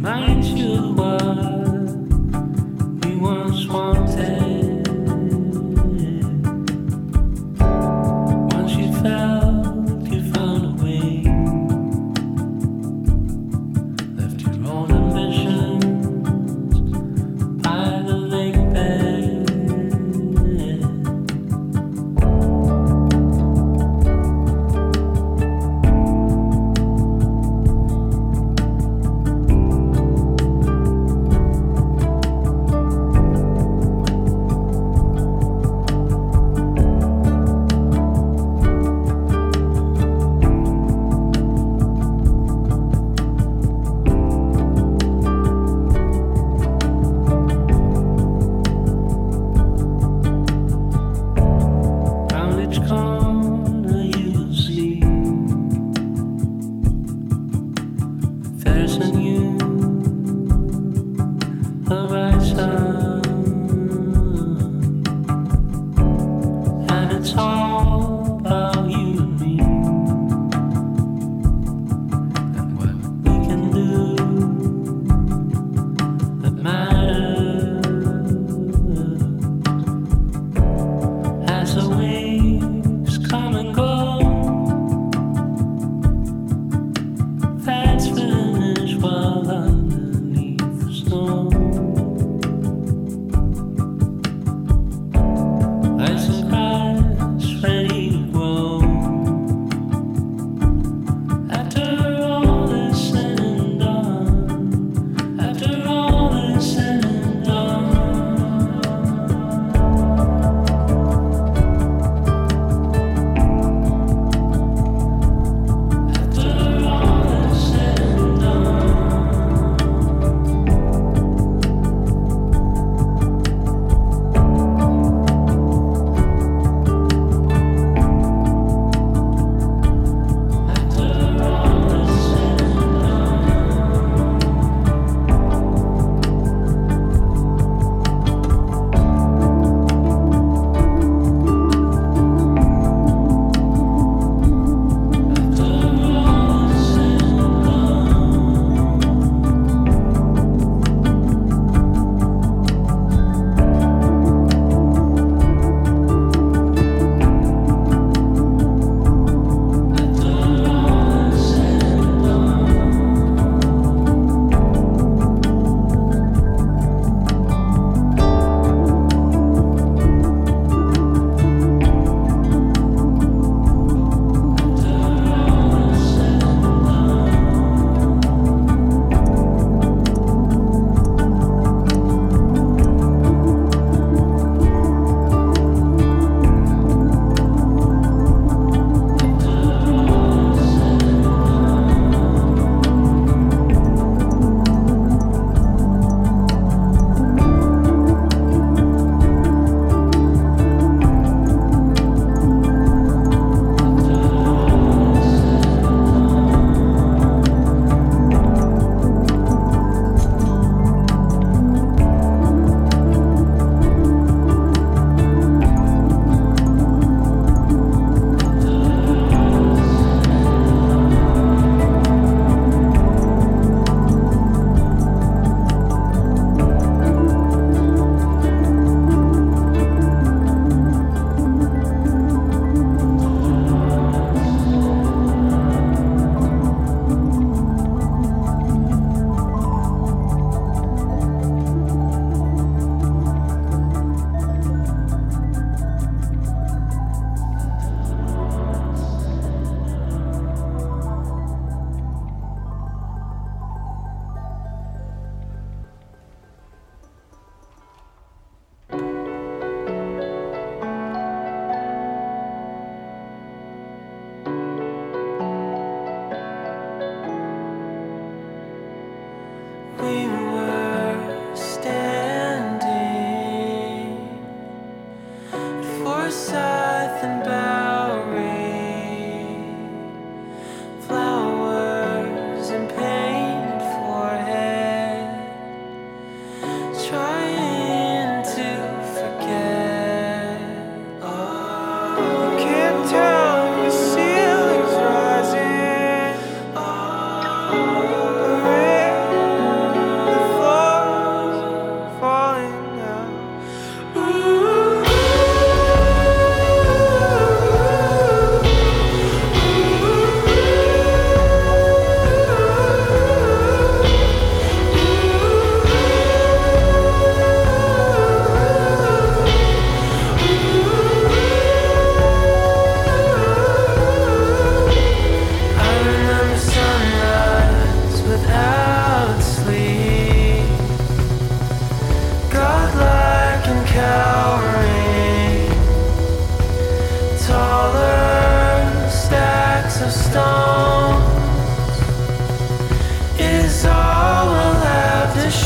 mind you what.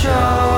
Show.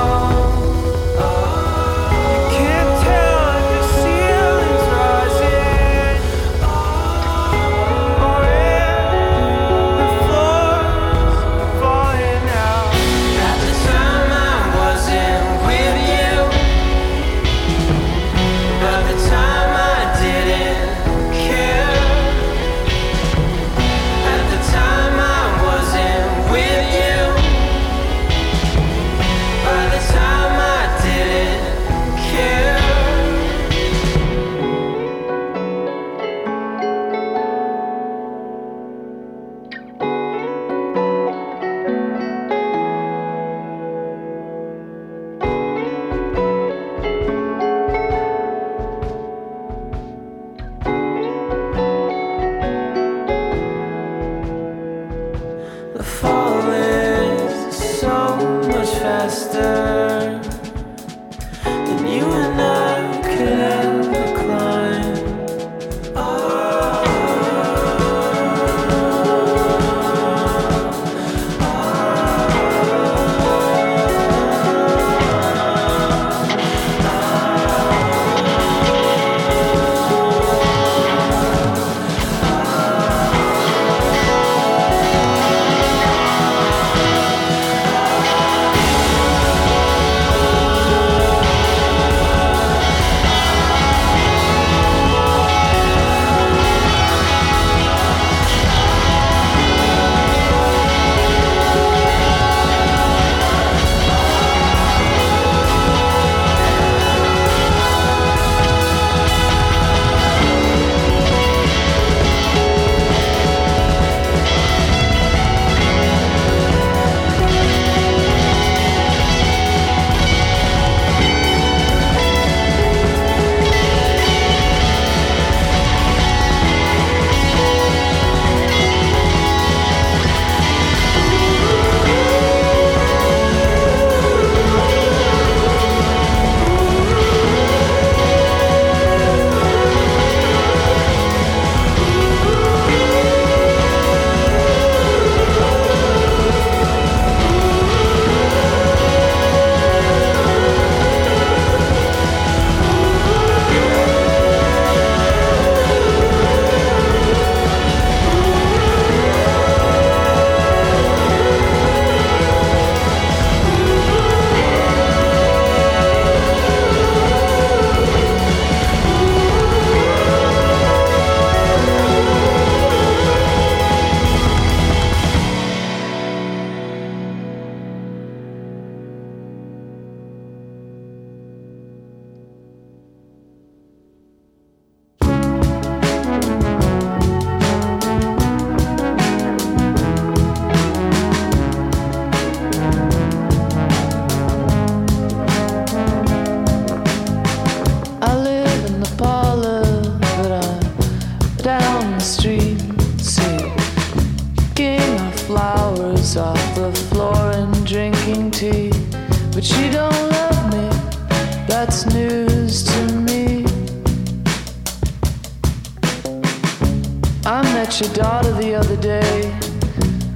I met your daughter the other day.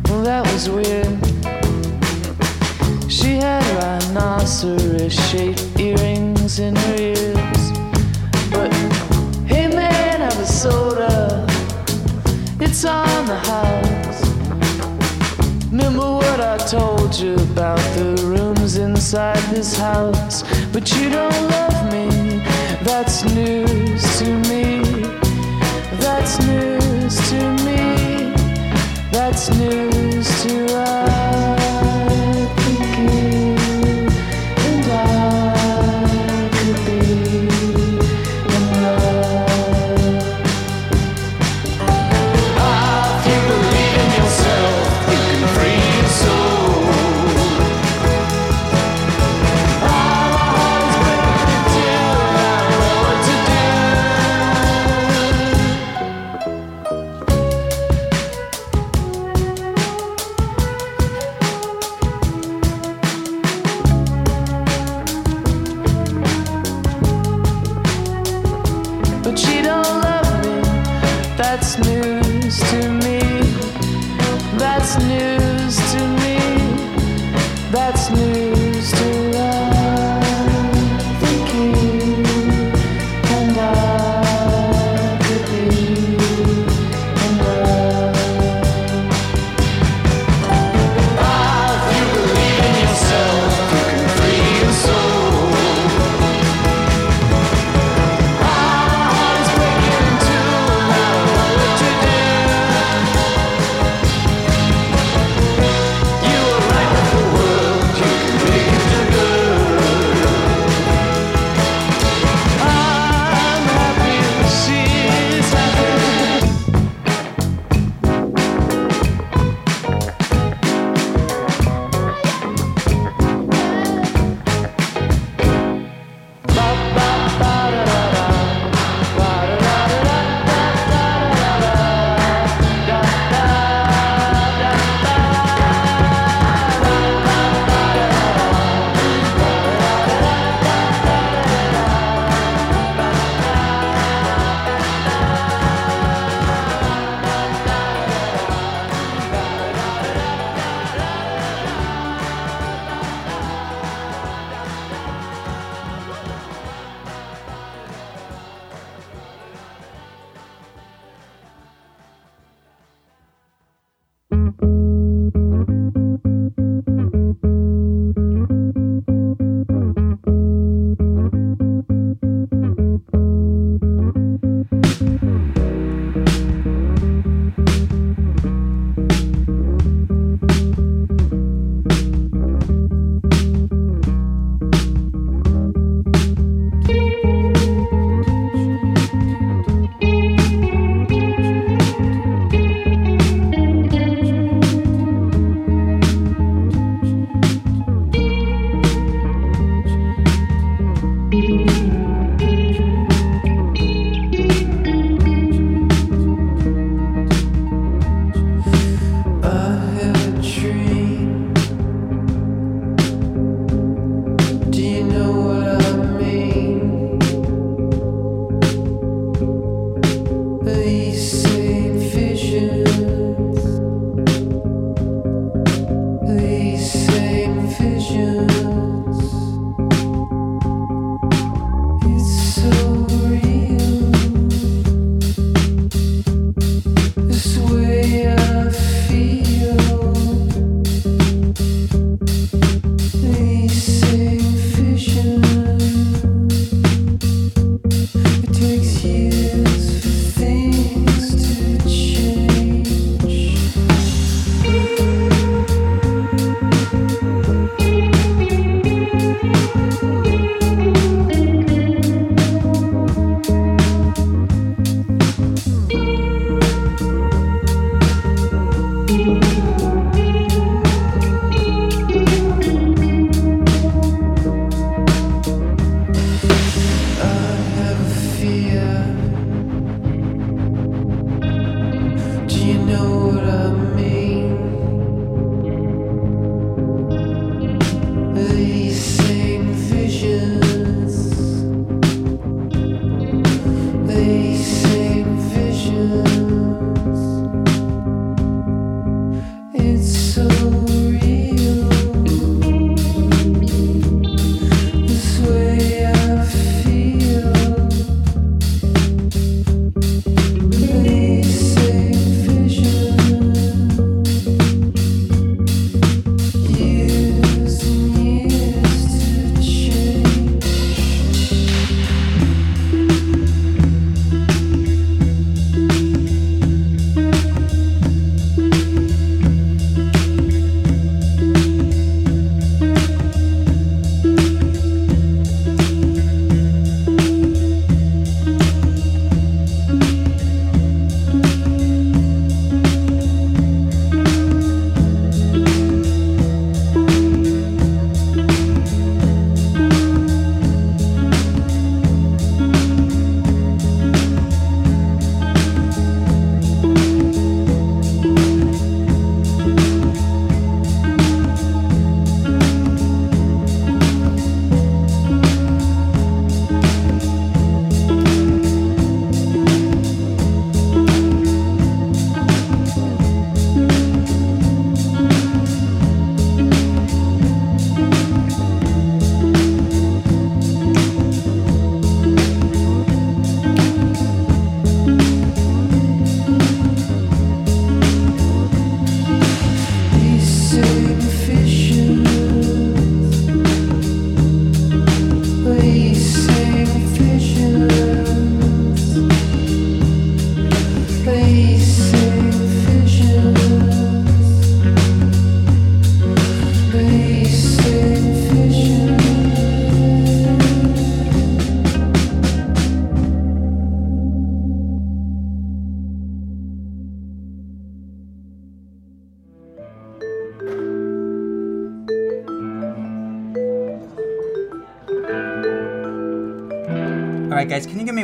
Well, that was weird. She had rhinoceros shaped earrings in her ears. But hey, man, have a soda. It's on the house. Remember what I told you about the rooms inside this house. But you don't love me. That's news to me that's news to me. That's news to us.